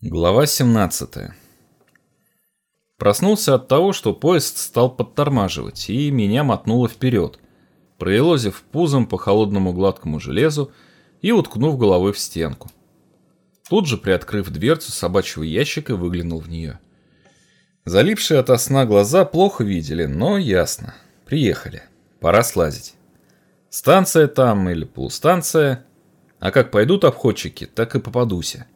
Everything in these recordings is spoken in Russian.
Глава 17 Проснулся от того, что поезд стал подтормаживать, и меня мотнуло вперед, проелозив пузом по холодному гладкому железу и уткнув головой в стенку. Тут же, приоткрыв дверцу собачьего ящика, выглянул в нее. Залипшие от сна глаза плохо видели, но ясно. Приехали. Пора слазить. Станция там или полустанция. А как пойдут обходчики, так и попадуся.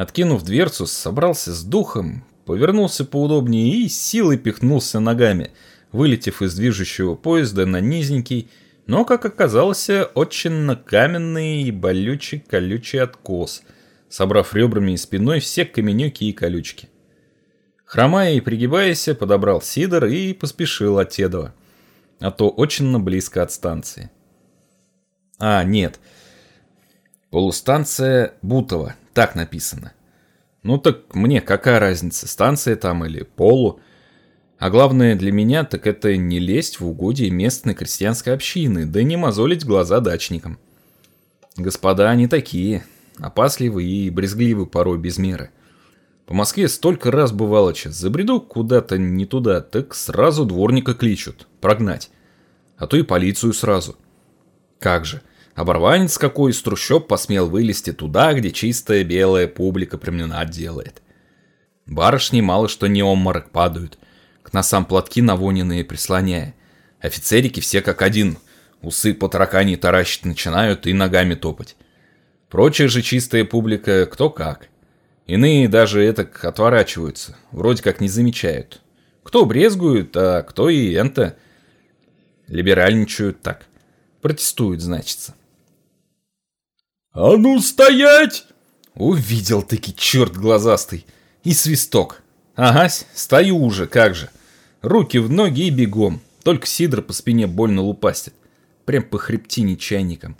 Откинув дверцу, собрался с духом, повернулся поудобнее и силой пихнулся ногами, вылетев из движущего поезда на низенький, но, как оказалось, очень каменный и болючий-колючий откос, собрав ребрами и спиной все каменюки и колючки. Хромая и пригибаясь, подобрал сидор и поспешил от Тедова, а то очень близко от станции. А, нет, полустанция Бутова, так написано. Ну так мне какая разница, станция там или полу. А главное для меня, так это не лезть в угодье местной крестьянской общины, да не мозолить глаза дачникам. Господа они такие, опасливы и брезгливы порой без меры. По Москве столько раз бывало, че забреду куда-то не туда, так сразу дворника кличут, прогнать. А то и полицию сразу. Как же, Оборванец какой из трущоб посмел вылезти туда, где чистая белая публика променад делает. Барышни мало что не обморок падают, к носам платки навоненные прислоняя. Офицерики все как один, усы по таракани таращить начинают и ногами топать. Прочая же чистая публика кто как. Иные даже это отворачиваются, вроде как не замечают. Кто брезгует, а кто и энто либеральничают так. Протестуют, значится. «А ну стоять!» Увидел-таки черт глазастый. И свисток. Ага, стою уже, как же. Руки в ноги и бегом. Только Сидор по спине больно лупастит. Прям по хребтине чайником.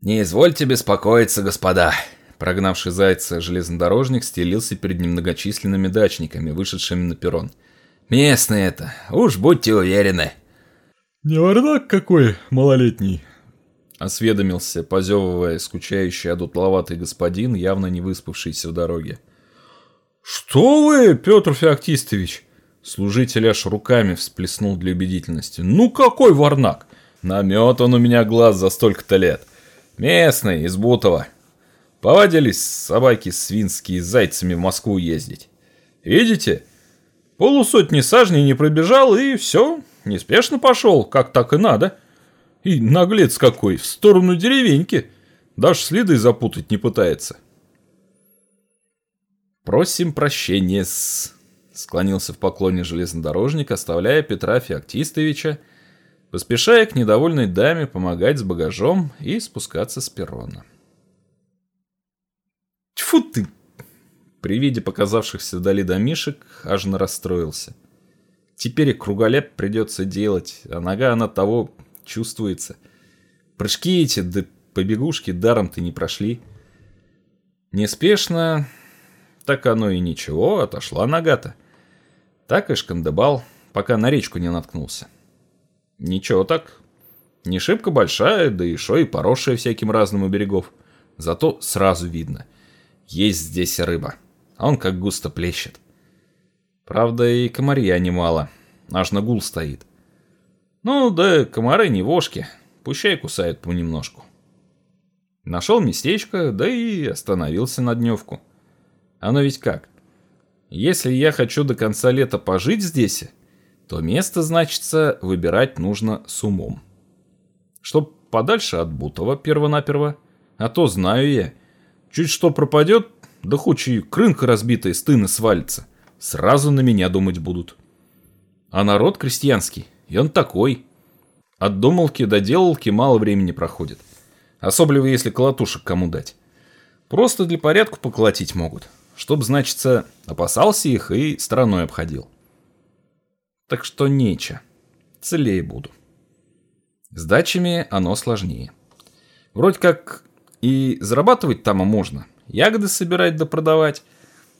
«Не извольте беспокоиться, господа!» Прогнавший зайца железнодорожник стелился перед немногочисленными дачниками, вышедшими на перрон. «Местные это, уж будьте уверены!» «Не вардак какой малолетний!» Осведомился, позевывая, скучающий одутловатый господин, явно не выспавшийся в дороге. «Что вы, Петр Феоктистович?» Служитель аж руками всплеснул для убедительности. «Ну какой варнак?» «Намет он у меня глаз за столько-то лет. Местный, из Бутова. Повадились собаки свинские с зайцами в Москву ездить. Видите? Полусотни сажней не пробежал и все, неспешно пошел, как так и надо». И наглец какой, в сторону деревеньки. Даже следы запутать не пытается. «Просим прощения с...» Склонился в поклоне железнодорожник, оставляя Петра Феоктистовича, поспешая к недовольной даме помогать с багажом и спускаться с перрона. «Тьфу ты!» При виде показавшихся вдали домишек аж расстроился. Теперь и круголеп придется делать, а нога она того чувствуется. Прыжки эти, да побегушки даром-то не прошли. Неспешно, так оно и ничего, отошла нога-то. Так и шкандыбал, пока на речку не наткнулся. Ничего так, не шибко большая, да шо и поросшая всяким разным у берегов. Зато сразу видно, есть здесь рыба, а он как густо плещет. Правда, и комарья немало, аж на гул стоит. Ну, да комары не вошки, пущай кусают понемножку. Нашел местечко, да и остановился на дневку. Оно ведь как? Если я хочу до конца лета пожить здесь, то место, значится, выбирать нужно с умом. Чтоб подальше от Бутова первонаперво, а то знаю я. Чуть что пропадет, да хоть и крынка разбитая с тыны свалится, сразу на меня думать будут. А народ крестьянский, и он такой. От думалки до делалки мало времени проходит. Особливо, если колотушек кому дать. Просто для порядку поколотить могут. Чтоб, значится, опасался их и стороной обходил. Так что нече. Целее буду. С дачами оно сложнее. Вроде как и зарабатывать там можно. Ягоды собирать да продавать.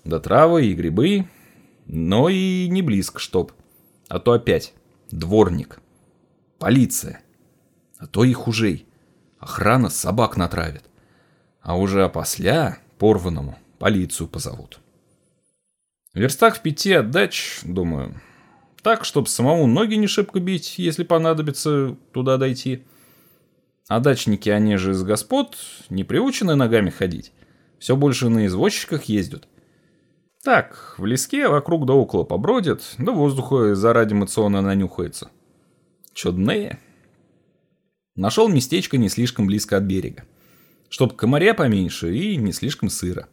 Да травы и грибы. Но и не близко чтоб. А то опять дворник, полиция, а то и хужей, охрана собак натравит. А уже опосля, порванному, полицию позовут. Верстах в пяти отдач, думаю, так, чтобы самому ноги не шибко бить, если понадобится туда дойти. А дачники, они же из господ, не приучены ногами ходить. Все больше на извозчиках ездят. Так, в леске вокруг да около побродят, да воздуха заради мациона нанюхается. Чудные. Нашел местечко не слишком близко от берега. Чтоб комаря поменьше и не слишком сыро.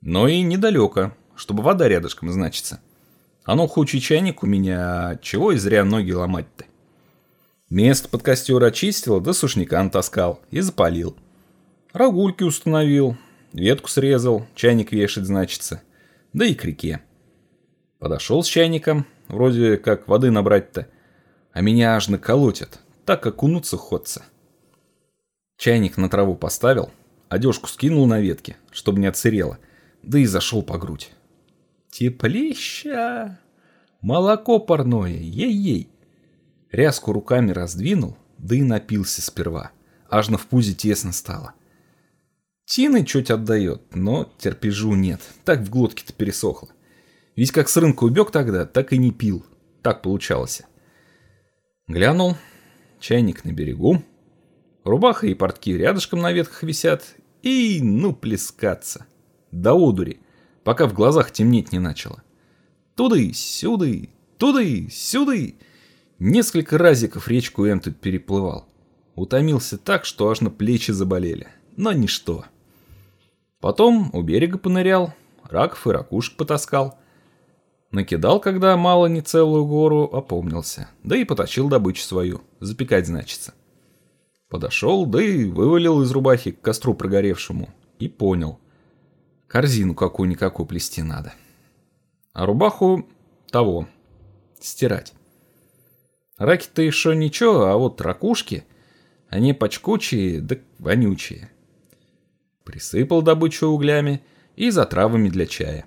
Но и недалеко, чтобы вода рядышком значится. А ну, хучий чайник у меня, чего и зря ноги ломать-то? Место под костер очистил, да сушняка натаскал и запалил. Рогульки установил, ветку срезал, чайник вешать значится, да и к реке. Подошел с чайником, вроде как воды набрать-то, а меня аж наколотят, так окунуться ходца. Чайник на траву поставил, одежку скинул на ветке, чтобы не отсырело, да и зашел по грудь. Теплища! Молоко парное, ей-ей! Рязку руками раздвинул, да и напился сперва. Аж на в пузе тесно стало. Тины чуть отдает, но терпежу нет. Так в глотке-то пересохло. Ведь как с рынка убег тогда, так и не пил. Так получалось. Глянул. Чайник на берегу. Рубаха и портки рядышком на ветках висят. И ну плескаться. До одури, пока в глазах темнеть не начало. Туды, сюды, туды, сюды. Несколько разиков речку Энту переплывал. Утомился так, что аж на плечи заболели. Но ничто. Потом у берега понырял, раков и ракушек потаскал. Накидал, когда мало не целую гору, опомнился. Да и поточил добычу свою. Запекать, значится. Подошел, да и вывалил из рубахи к костру прогоревшему. И понял. Корзину какую-никакую плести надо. А рубаху того. Стирать. Раки-то еще ничего, а вот ракушки, они почкучие да вонючие. Присыпал добычу углями и затравами для чая.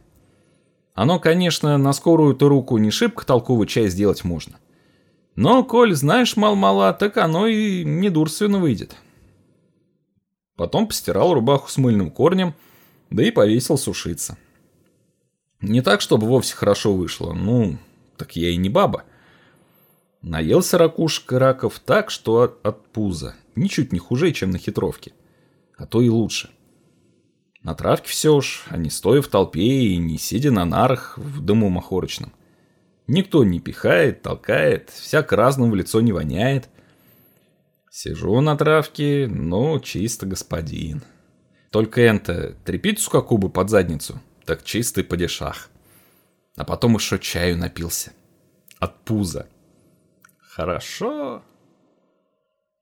Оно, конечно, на скорую-то руку не шибко толковый чай сделать можно. Но, коль знаешь мал-мала, так оно и недурственно выйдет. Потом постирал рубаху с мыльным корнем, да и повесил сушиться. Не так, чтобы вовсе хорошо вышло, ну, так я и не баба. Наелся ракушек и раков так, что от, от пуза. Ничуть не хуже, чем на хитровке. А то и лучше. На травке все уж, а не стоя в толпе и не сидя на нарах в дыму махорочном. Никто не пихает, толкает, всяк разным в лицо не воняет. Сижу на травке, ну, чисто господин. Только энто, трепицу какую бы под задницу, так чистый падишах. А потом еще чаю напился. От пуза. Хорошо.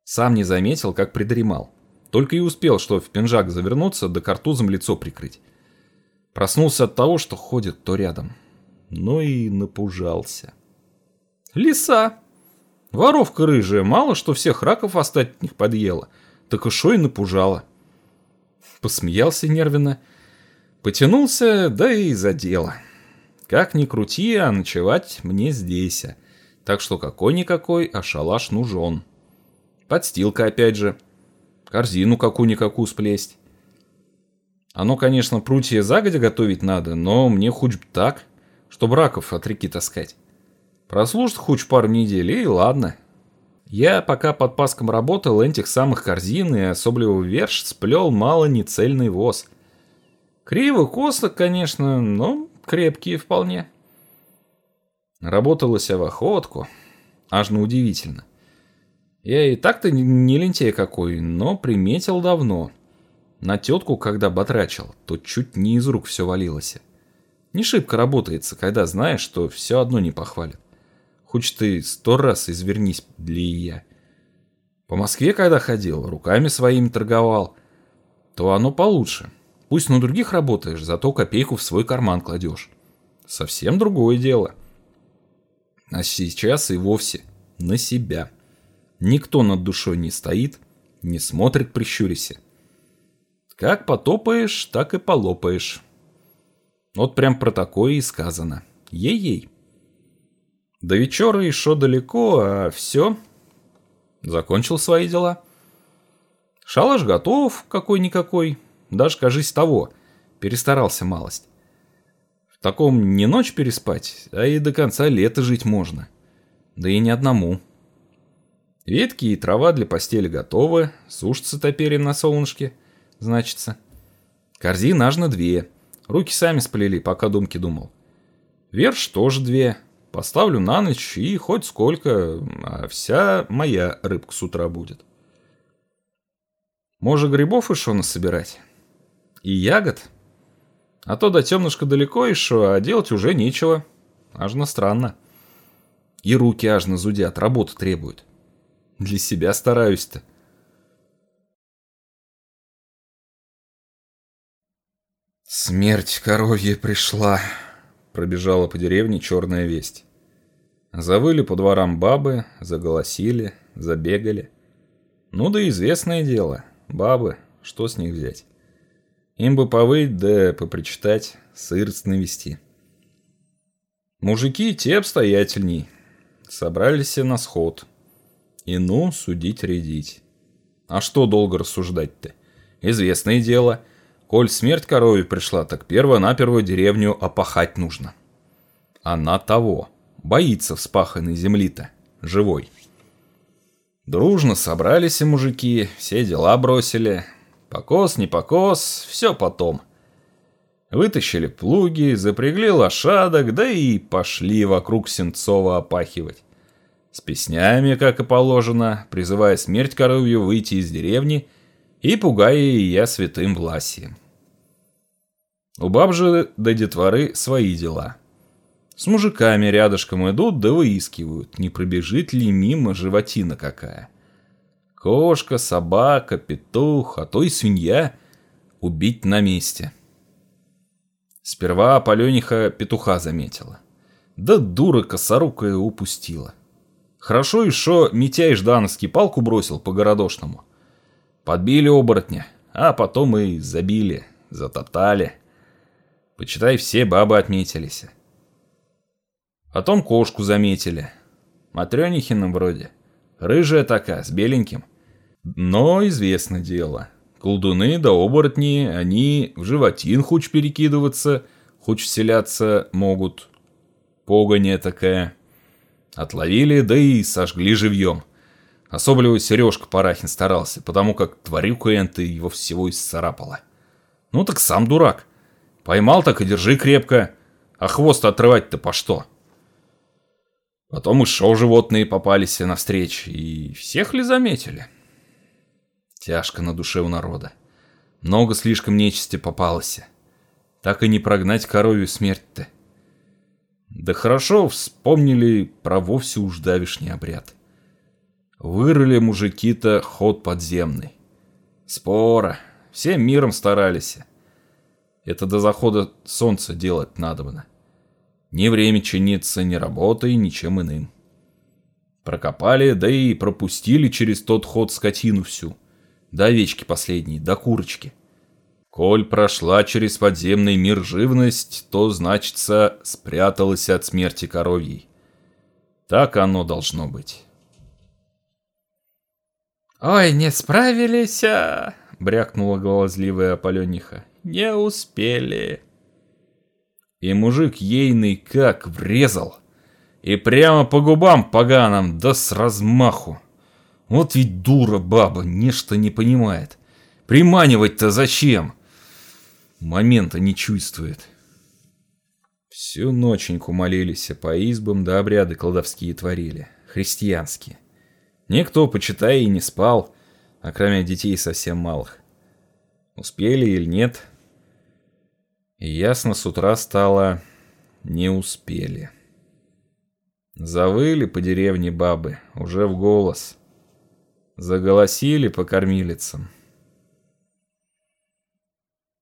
Сам не заметил, как придремал. Только и успел, что в пинжак завернуться, да картузом лицо прикрыть. Проснулся от того, что ходит то рядом. Ну и напужался. Лиса. Воровка рыжая, мало что всех раков остатних подъела. Так и шо и напужала. Посмеялся нервно. Потянулся, да и задело. Как ни крути, а ночевать мне здесь. Так что какой-никакой, а шалаш нужен. Подстилка опять же. Корзину какую-никакую сплесть. Оно, конечно, прутья загодя готовить надо, но мне хоть так, чтобы раков от реки таскать. Прослужит хоть пару недель, и ладно. Я пока под паском работал, этих самых корзин и особливо верш сплел мало нецельный воз. Криво, косо, конечно, но крепкие вполне. Работалось в охотку. Аж на удивительно. Я и так-то не лентяй какой, но приметил давно. На тетку, когда батрачил, то чуть не из рук все валилось. Не шибко работается, когда знаешь, что все одно не похвалят. Хоть ты сто раз извернись для я. По Москве, когда ходил, руками своими торговал, то оно получше. Пусть на других работаешь, зато копейку в свой карман кладешь. Совсем другое дело. А сейчас и вовсе на себя. Никто над душой не стоит, не смотрит прищурясь. Как потопаешь, так и полопаешь. Вот прям про такое и сказано. Ей-ей. До вечера еще далеко, а все. Закончил свои дела. Шалаш готов, какой-никакой. Даже, кажись, того. перестарался малость. В таком не ночь переспать, а и до конца лета жить можно. Да и не одному. Ветки и трава для постели готовы, сушатся топерем на солнышке, значится. Корзин аж на две. Руки сами сплели, пока думки думал. Верш тоже две. Поставлю на ночь и хоть сколько, а вся моя рыбка с утра будет. Может, грибов еще насобирать? И ягод? А то до темнышка далеко еще, а делать уже нечего. Ажно странно. И руки ажно зудят, работу требуют. Для себя стараюсь-то. Смерть коровья пришла, пробежала по деревне черная весть. Завыли по дворам бабы, заголосили, забегали. Ну да известное дело, бабы, что с них взять? Им бы повыть, да попричитать, сырость навести. Мужики те обстоятельней. Собрались на сход. И ну, судить-рядить. А что долго рассуждать-то? Известное дело. Коль смерть корове пришла, так перво-наперво деревню опахать нужно. Она того. Боится вспаханной земли-то. Живой. Дружно собрались и мужики, все дела бросили. Покос, не покос, все потом. Вытащили плуги, запрягли лошадок, да и пошли вокруг Сенцова опахивать с песнями, как и положено, призывая смерть коровью выйти из деревни и пугая ее святым власием. У баб же до детворы свои дела. С мужиками рядышком идут да выискивают, не пробежит ли мимо животина какая. Кошка, собака, петух, а то и свинья убить на месте. Сперва Аполениха петуха заметила. Да дура косорукая упустила. Хорошо еще Митяй Ждановский палку бросил по-городошному. Подбили оборотня, а потом и забили, затоптали. Почитай, все бабы отметились. Потом кошку заметили. Матрёнихиным вроде. Рыжая такая, с беленьким. Но известно дело. Колдуны да оборотни, они в животин хуч перекидываться, хуч вселяться могут. Погоня такая. Отловили, да и сожгли живьем. Особливо Сережка Парахин старался, потому как тварюка энты его всего исцарапала. Ну так сам дурак. Поймал так и держи крепко. А хвост отрывать-то по что? Потом еще животные попались навстречу, и всех ли заметили? Тяжко на душе у народа. Много слишком нечисти попалось. Так и не прогнать коровью смерть-то. Да хорошо вспомнили про вовсе уж давишний обряд. Вырыли мужики-то ход подземный. Спора, всем миром старались. Это до захода солнца делать надобно. Ни время чиниться, ни работой, ничем иным. Прокопали, да и пропустили через тот ход скотину всю. До овечки последней, до курочки. Коль прошла через подземный мир живность, то, значится, спряталась от смерти коровьей. Так оно должно быть. «Ой, не справились, а!» — брякнула глазливая Аполёниха. «Не успели». И мужик ейный как врезал. И прямо по губам поганым, да с размаху. Вот ведь дура баба, нечто не понимает. Приманивать-то зачем? Момента не чувствует. Всю ноченьку молились по избам, да обряды колдовские творили, христианские. Никто, почитай, и не спал, а кроме детей совсем малых. Успели или нет? И ясно с утра стало, не успели. Завыли по деревне бабы, уже в голос. Заголосили по кормилицам.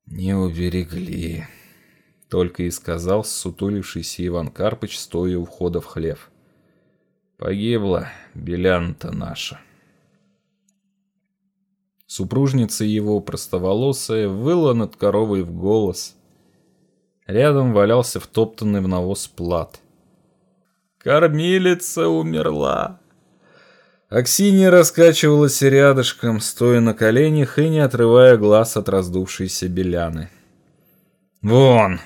«Не уберегли», — только и сказал сутулившийся Иван Карпыч, стоя у входа в хлев. «Погибла Белянта наша». Супружница его, простоволосая, выла над коровой в голос. Рядом валялся втоптанный в навоз плат. «Кормилица умерла!» Аксинья раскачивалась рядышком, стоя на коленях и не отрывая глаз от раздувшейся беляны. Вон,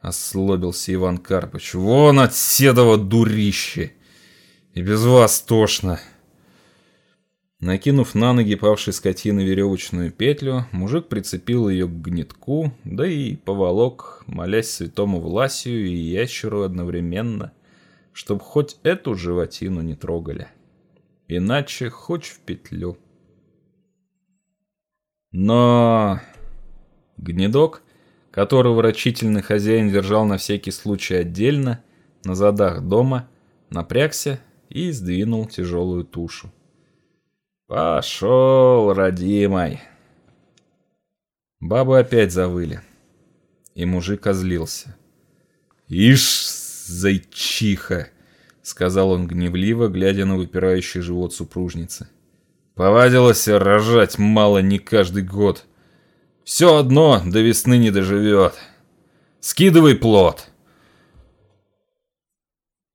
ослобился Иван Карпыч, вон от седого дурище. И без вас тошно. Накинув на ноги павшей скотины веревочную петлю, мужик прицепил ее к гнетку, да и поволок, молясь святому Власию и ящеру одновременно, чтоб хоть эту животину не трогали. Иначе хоть в петлю. Но... Гнедок, которого рачительный хозяин держал на всякий случай отдельно, на задах дома, напрягся и сдвинул тяжелую тушу. «Пошел, родимой!» Бабы опять завыли, и мужик озлился. «Ишь, зайчиха!» — сказал он гневливо, глядя на выпирающий живот супружницы. «Повадилась рожать мало не каждый год. Все одно до весны не доживет. Скидывай плод!»